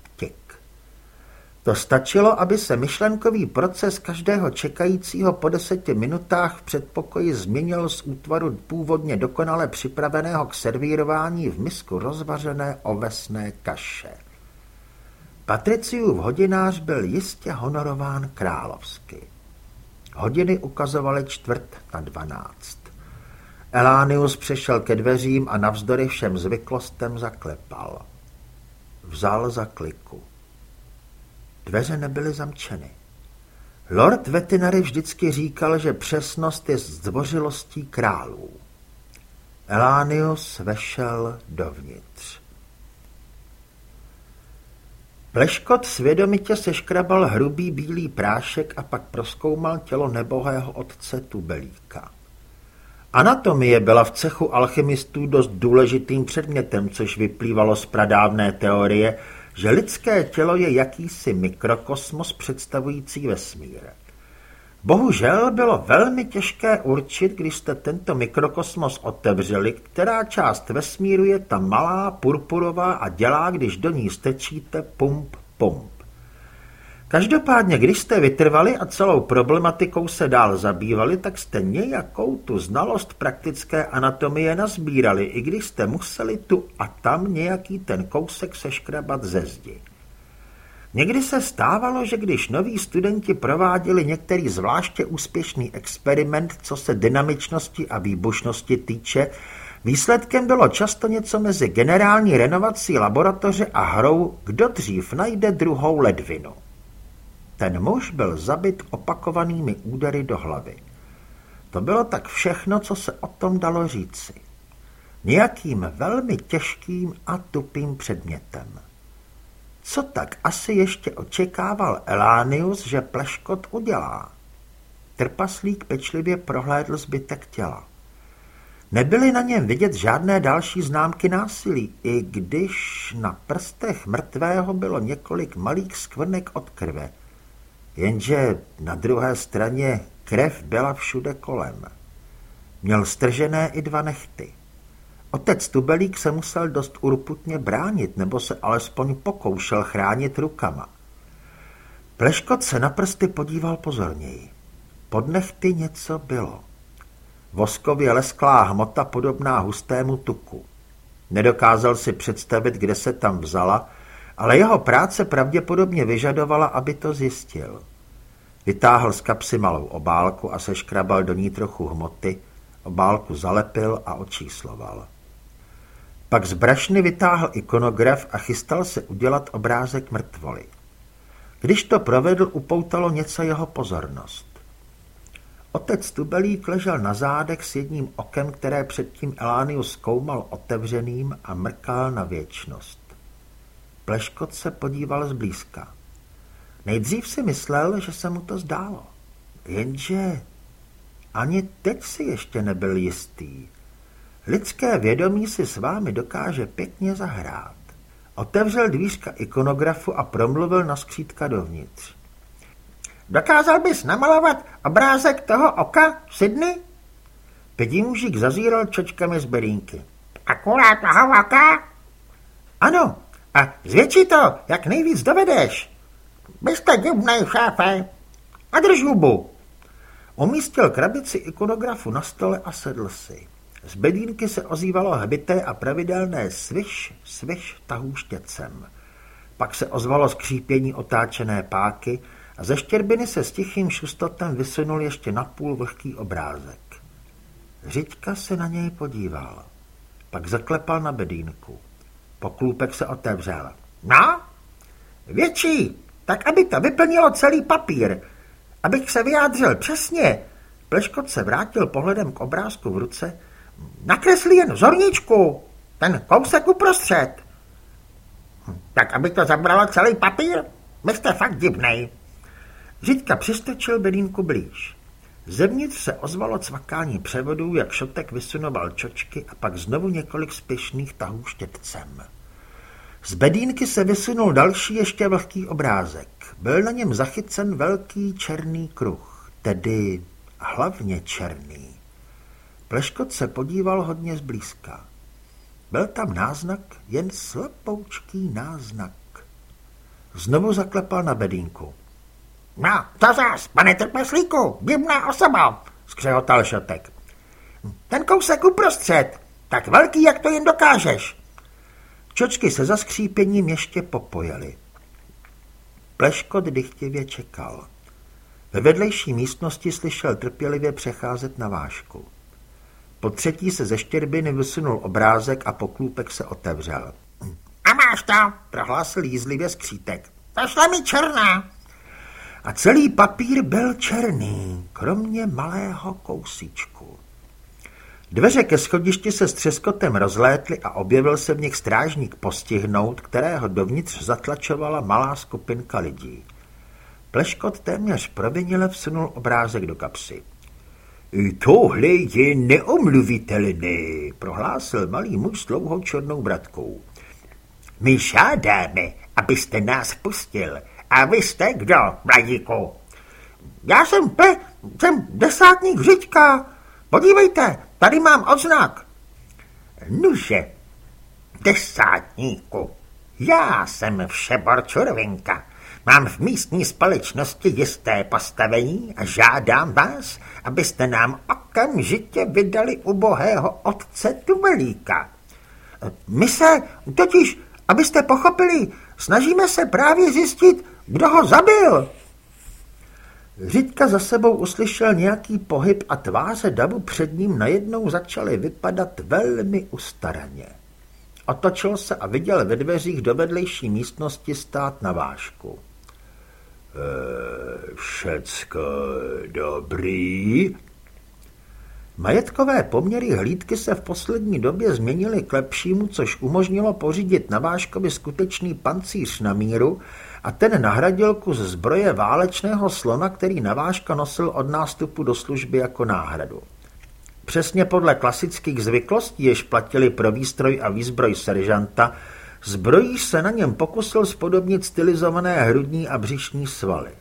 to stačilo, aby se myšlenkový proces každého čekajícího po deseti minutách v předpokoji změnil z útvaru původně dokonale připraveného k servírování v misku rozvařené ovesné kaše. Patriciův hodinář byl jistě honorován královsky. Hodiny ukazovaly čtvrt na dvanáct. Elánius přešel ke dveřím a navzdory všem zvyklostem zaklepal. Vzal za kliku. Dveře nebyly zamčeny. Lord Vetinary vždycky říkal, že přesnost je zdvořilostí králů. Elánius vešel dovnitř. Pleškot svědomitě seškrabal hrubý bílý prášek a pak proskoumal tělo nebohého otce Tubelíka. Anatomie byla v cechu alchymistů dost důležitým předmětem, což vyplývalo z pradávné teorie, že lidské tělo je jakýsi mikrokosmos představující vesmír. Bohužel bylo velmi těžké určit, když jste tento mikrokosmos otevřeli, která část vesmíru je ta malá, purpurová a dělá, když do ní stečíte pump, pump. Každopádně, když jste vytrvali a celou problematikou se dál zabývali, tak jste nějakou tu znalost praktické anatomie nazbírali, i když jste museli tu a tam nějaký ten kousek seškrabat ze zdi. Někdy se stávalo, že když noví studenti prováděli některý zvláště úspěšný experiment, co se dynamičnosti a výbušnosti týče, výsledkem bylo často něco mezi generální renovací laboratoře a hrou, kdo dřív najde druhou ledvinu. Ten muž byl zabit opakovanými údery do hlavy. To bylo tak všechno, co se o tom dalo říci. Nějakým velmi těžkým a tupým předmětem. Co tak asi ještě očekával Elánius, že pleškot udělá? Trpaslík pečlivě prohlédl zbytek těla. Nebyly na něm vidět žádné další známky násilí, i když na prstech mrtvého bylo několik malých skvrnek od krve. Jenže na druhé straně krev byla všude kolem. Měl stržené i dva nechty. Otec Tubelík se musel dost urputně bránit, nebo se alespoň pokoušel chránit rukama. Pleškot se na prsty podíval pozorněji. Pod nechty něco bylo. Voskově lesklá hmota podobná hustému tuku. Nedokázal si představit, kde se tam vzala, ale jeho práce pravděpodobně vyžadovala, aby to zjistil. Vytáhl z kapsy malou obálku a seškrabal do ní trochu hmoty, obálku zalepil a očísloval. Pak z brašny vytáhl ikonograf a chystal se udělat obrázek mrtvoly. Když to provedl, upoutalo něco jeho pozornost. Otec Tubelík ležel na zádech s jedním okem, které předtím Elánius zkoumal otevřeným a mrkal na věčnost. Pleškot se podíval zblízka. Nejdřív si myslel, že se mu to zdálo. Jenže ani teď si ještě nebyl jistý. Lidské vědomí si s vámi dokáže pěkně zahrát. Otevřel dvířka ikonografu a promluvil na skřítka dovnitř. Dokázal bys namalovat obrázek toho oka, Sydney? Pedimůžík zazíral čočkami z berínky. Akurát toho velká? Ano, a zvětší to, jak nejvíc dovedeš. Divnej, šéfe. A drž hubu. Umístil krabici ikonografu na stole a sedl si. Z bedínky se ozývalo hbité a pravidelné sviš, sviš tahů štěcem. Pak se ozvalo skřípění otáčené páky a ze štěrbiny se s tichým šustotem vysunul ještě napůl vlhký obrázek. Řiďka se na něj podíval. Pak zaklepal na bedínku. Poklůpek se otevřel. No? Větší, tak aby to vyplnilo celý papír. Abych se vyjádřil přesně. Pleškot se vrátil pohledem k obrázku v ruce. Nakreslí jen zorničku, ten kousek uprostřed. Tak aby to zabralo celý papír? My jste fakt divnej. Žiďka přistočil bedínku blíž. Zevnitř se ozvalo cvakání převodů, jak šotek vysunoval čočky a pak znovu několik spěšných tahů štětcem. Z bedínky se vysunul další ještě vlhký obrázek. Byl na něm zachycen velký černý kruh, tedy hlavně černý. Pleškot se podíval hodně zblízka. Byl tam náznak, jen slepoučký náznak. Znovu zaklepal na bedínku. No, co zás, pane trpeslíku, divná osoba, skřehotal šotek. Ten kousek uprostřed, tak velký, jak to jen dokážeš. Čočky se za skřípěním ještě popojily. Pleškot dychtivě čekal. Ve vedlejší místnosti slyšel trpělivě přecházet na vášku. Po třetí se ze štěrbiny vysunul obrázek a poklůpek se otevřel. A máš to, prohlásil jízlivě skřítek. Pošle mi černá. A celý papír byl černý, kromě malého kousíčku. Dveře ke schodišti se s třeskotem rozlétly a objevil se v nich strážník postihnout, kterého dovnitř zatlačovala malá skupinka lidí. Pleškot téměř provinile vsunul obrázek do kapsy. Tohle je neomluvitelné, prohlásil malý muž s dlouhou černou bratkou. My žádáme, abyste nás pustil. A vy jste kdo, mladíku? Já jsem P, jsem desátník Řička. Podívejte, tady mám odznak. Nuže, desátníku, já jsem Všebor Čurvinka. Mám v místní společnosti jisté postavení a žádám vás, abyste nám okamžitě vydali ubohého otce Tumelíka. My se totiž, abyste pochopili, snažíme se právě zjistit, kdo ho zabil. Řiďka za sebou uslyšel nějaký pohyb a tváře davu před ním najednou začaly vypadat velmi ustaraně. Otočil se a viděl ve dveřích do vedlejší místnosti stát na vášku. E, všecko dobrý? Majetkové poměry hlídky se v poslední době změnily k lepšímu, což umožnilo pořídit na Váškovi skutečný pancíř na míru a ten nahradil kus zbroje válečného slona, který Navážka nosil od nástupu do služby jako náhradu. Přesně podle klasických zvyklostí, jež platili pro výstroj a výzbroj seržanta, Zbrojíš se na něm pokusil spodobnit stylizované hrudní a břišní svaly.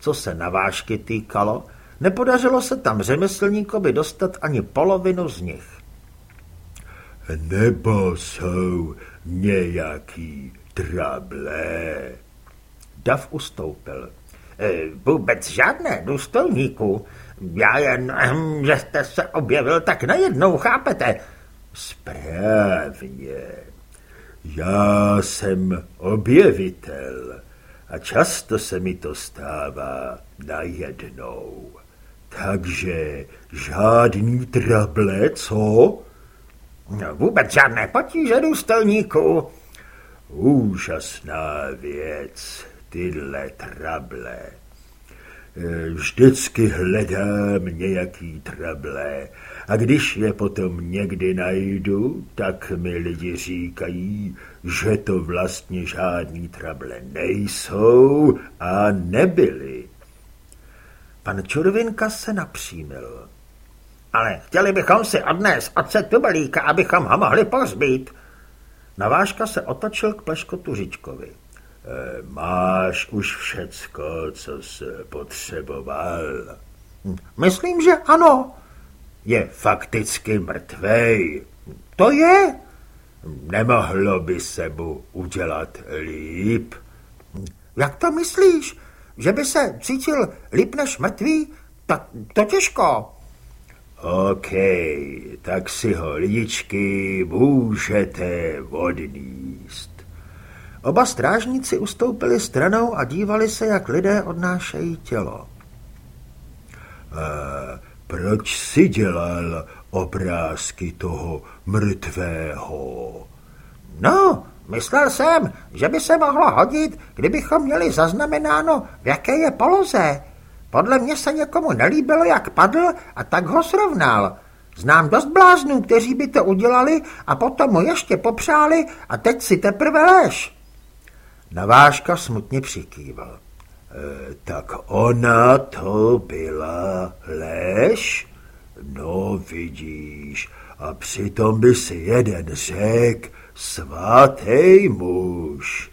Co se navážky týkalo, nepodařilo se tam řemeslníkovi dostat ani polovinu z nich. Nebo jsou nějaký trable? Dav ustoupil. E, vůbec žádné, důstojníku. Já jen, hm, že jste se objevil tak najednou, chápete? Správně. Já jsem objevitel a často se mi to stává najednou. Takže žádný trable, co? No, vůbec žádné potíže, důstojníku. Úžasná věc, tyhle trable. Vždycky hledám nějaký trable a když je potom někdy najdu, tak mi lidi říkají, že to vlastně žádný trable nejsou a nebyly. Pan Čurvinka se napřímil. Ale chtěli bychom si odnést otce Tubelíka, abychom ho mohli pozbít. Navážka se otočil k pleškotu Říčkovi. E, máš už všecko, co jsi potřeboval. Myslím, že ano. je fakticky mrtvej. To je? Nemohlo by se mu udělat líp. Jak to myslíš? Že by se cítil líp než mrtvý? Tak to těžko. OK, tak si ho lidičky můžete odníst. Oba strážníci ustoupili stranou a dívali se, jak lidé odnášejí tělo. A proč si dělal obrázky toho mrtvého? No, myslel jsem, že by se mohlo hodit, kdybychom měli zaznamenáno, v jaké je poloze. Podle mě se někomu nelíbilo, jak padl a tak ho srovnal. Znám dost bláznů, kteří by to udělali a potom mu ještě popřáli a teď si teprve lež. Navážka smutně přikýval. E, tak ona to byla lež? No vidíš, a přitom by si jeden řekl, svatý muž.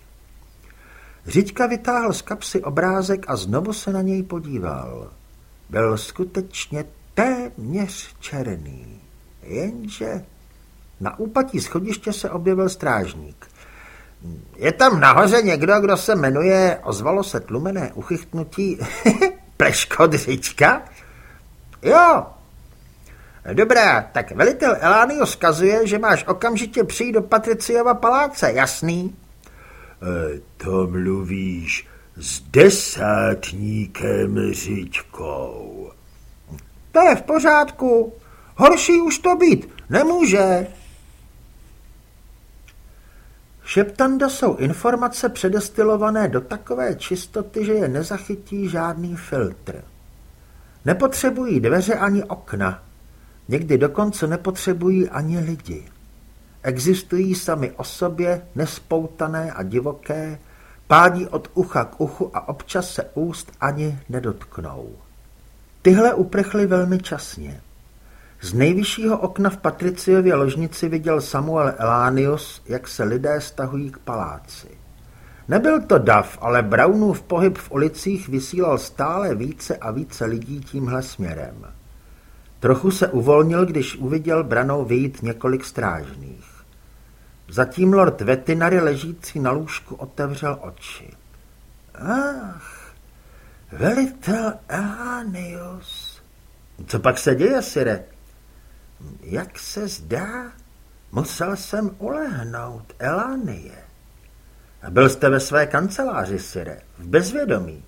Řiďka vytáhl z kapsy obrázek a znovu se na něj podíval. Byl skutečně téměř černý. Jenže na úpatí schodiště se objevil strážník. Je tam nahoře někdo, kdo se jmenuje, ozvalo se tlumené uchychtnutí, Pleško Dřička? Jo. Dobrá, tak velitel Elánio skazuje, že máš okamžitě přijít do Patriciova paláce, jasný? E, to mluvíš s desátníkem Řičkou. To je v pořádku. Horší už to být nemůže. Šeptanda jsou informace předestilované do takové čistoty, že je nezachytí žádný filtr. Nepotřebují dveře ani okna. Někdy dokonce nepotřebují ani lidi. Existují sami o sobě, nespoutané a divoké, pádí od ucha k uchu a občas se úst ani nedotknou. Tyhle uprchly velmi časně. Z nejvyššího okna v Patriciově ložnici viděl Samuel Elánius, jak se lidé stahují k paláci. Nebyl to dav, ale Brownův pohyb v ulicích vysílal stále více a více lidí tímhle směrem. Trochu se uvolnil, když uviděl branou vyjít několik strážných. Zatím lord Vetinary ležící na lůžku otevřel oči. Ach, velitel Elánius. Co pak se děje, Sire? Jak se zdá, musel jsem ulehnout, Elánie. Byl jste ve své kanceláři, Sire, v bezvědomí.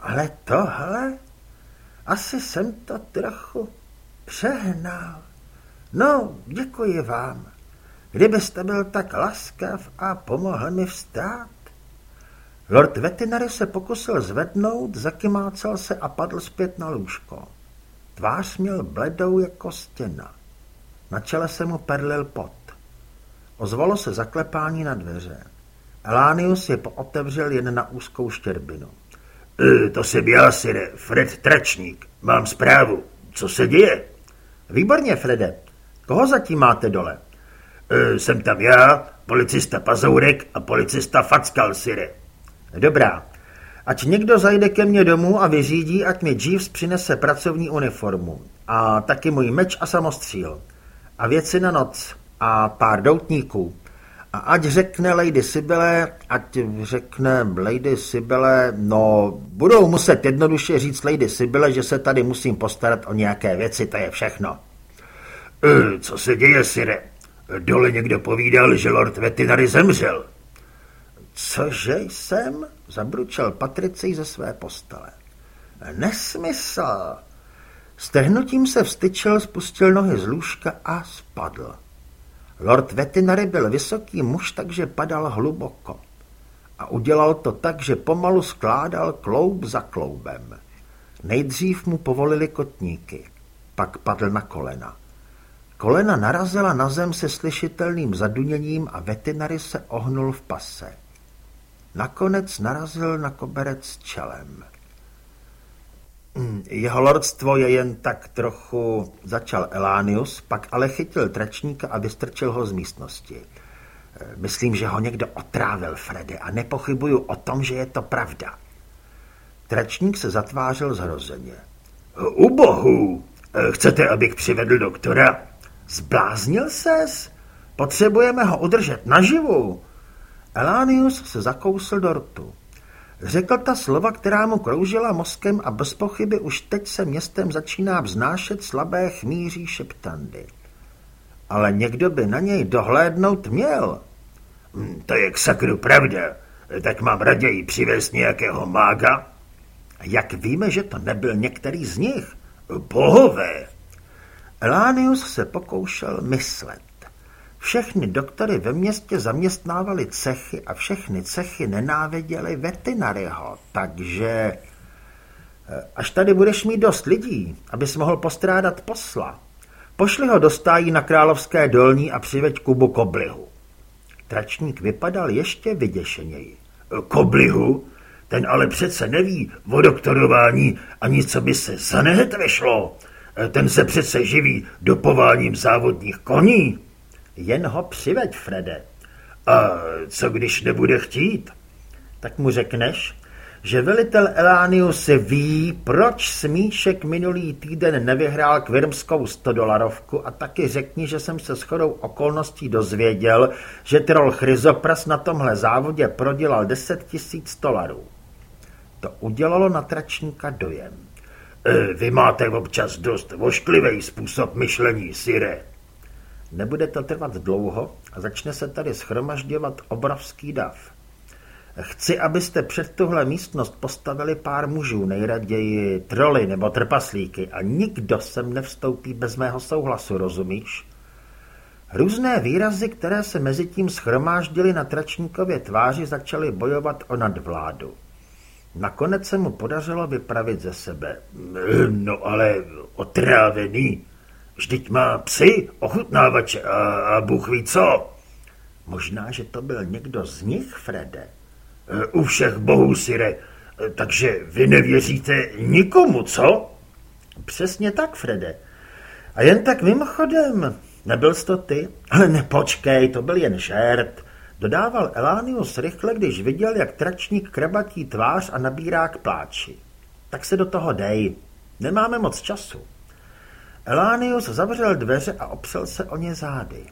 Ale tohle, asi jsem to trochu přehnal. No, děkuji vám. Kdybyste byl tak laskav a pomohl mi vstát. Lord Vetinary se pokusil zvednout, zakymácel se a padl zpět na lůžko. Tvář měl bledou jako stěna. Na čele se mu perlil pot. Ozvalo se zaklepání na dveře. Elánius je pootevřel jen na úzkou štěrbinu. E, to jsem já, sire, Fred Tračník. Mám zprávu. Co se děje? Výborně, Frede. Koho zatím máte dole? E, jsem tam já, policista Pazourek a policista Fackal, sire. Dobrá, Ať někdo zajde ke mně domů a vyřídí, ať mi Jeeves přinese pracovní uniformu. A taky můj meč a samostříl. A věci na noc. A pár doutníků. A ať řekne Lady Sibyle, ať řekne Lady Sibyle, no, budou muset jednoduše říct Lady Sibyle, že se tady musím postarat o nějaké věci, to je všechno. E, co se děje, Sire? Dole někdo povídal, že Lord Vetinary zemřel. Cože jsem? Zabručel Patricej ze své postele. Nesmysl! Strhnutím se vstyčil, spustil nohy z lůžka a spadl. Lord Vetinary byl vysoký muž, takže padal hluboko. A udělal to tak, že pomalu skládal kloub za kloubem. Nejdřív mu povolili kotníky, pak padl na kolena. Kolena narazila na zem se slyšitelným zaduněním a Vetinary se ohnul v pase. Nakonec narazil na koberec čelem. Jeho lordstvo je jen tak trochu, začal Elánius, pak ale chytil tračníka a vystrčil ho z místnosti. Myslím, že ho někdo otrávil, Frede, a nepochybuju o tom, že je to pravda. Tračník se zatvářil zhrozeně. U bohu, Eh, chcete, abych přivedl doktora? Zbláznil ses? Potřebujeme ho udržet naživu. Elánius se zakousl do rtu. Řekl ta slova, která mu kroužila mozkem a bez pochyby už teď se městem začíná vznášet slabé chmíří šeptandy. Ale někdo by na něj dohlédnout měl. Hm, to je k sakru pravda. Tak mám raději přivést nějakého mága. Jak víme, že to nebyl některý z nich? Bohové! Elánius se pokoušel myslet. Všechny doktory ve městě zaměstnávali cechy a všechny cechy nenáviděli veterinaryho, takže eh, až tady budeš mít dost lidí, abys mohl postrádat posla, pošli ho do stájí na Královské dolní a přiveď Kubu Koblihu. Tračník vypadal ještě vyděšeněji. Koblihu? Ten ale přece neví o doktorování ani co by se za nehet vešlo. Ten se přece živí dopováním závodních koní. Jen ho přiveď, Frede. A co když nebude chtít? Tak mu řekneš, že velitel Elánius ví, proč Smíšek minulý týden nevyhrál kvirmskou 100 dolarovku a taky řekni, že jsem se shodou okolností dozvěděl, že troll Chryzopras na tomhle závodě prodělal 10 tisíc dolarů. To udělalo na tračníka dojem. E, vy máte občas dost vošklivý způsob myšlení, Sire. Nebude to trvat dlouho a začne se tady schromažďovat obrovský dav. Chci, abyste před tuhle místnost postavili pár mužů, nejraději troly nebo trpaslíky a nikdo sem nevstoupí bez mého souhlasu, rozumíš? Různé výrazy, které se mezi tím schromáždily na tračníkově tváři, začaly bojovat o nadvládu. Nakonec se mu podařilo vypravit ze sebe. No ale otrávený. Vždyť má psy, ochutnávače a, a Bůh ví co. Možná, že to byl někdo z nich, Frede. E, u všech bohů, Sire. E, takže vy nevěříte nikomu, co? Přesně tak, Frede. A jen tak mimochodem, nebyl jsi to ty? Ale nepočkej, to byl jen žert. Dodával Elánius rychle, když viděl, jak tračník krabatí tvář a nabírá k pláči. Tak se do toho dej. Nemáme moc času. Elánius zavřel dveře a opřel se o ně zády.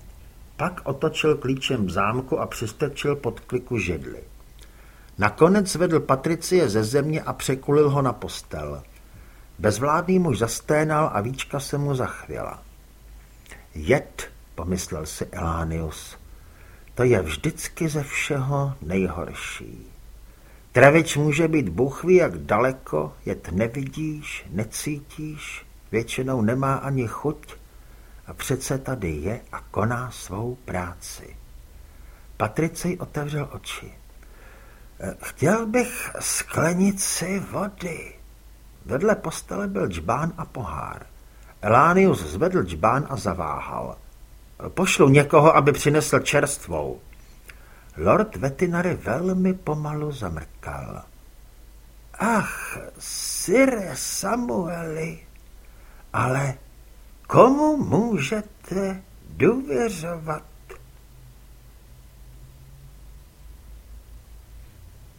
Pak otočil klíčem zámku a přistrčil pod kliku židli. Nakonec vedl Patricie ze země a překulil ho na postel. Bezvládný muž zasténal a víčka se mu zachvěla. Jed, pomyslel si Elánius, to je vždycky ze všeho nejhorší. Travič může být bůhví jak daleko, jet nevidíš, necítíš, většinou nemá ani chuť a přece tady je a koná svou práci. Patricej otevřel oči. Chtěl bych sklenici vody. Vedle postele byl džbán a pohár. Elánius zvedl džbán a zaváhal. Pošlu někoho, aby přinesl čerstvou. Lord Vetinary velmi pomalu zamrkal. Ach, Sire Samueli, ale komu můžete důvěřovat?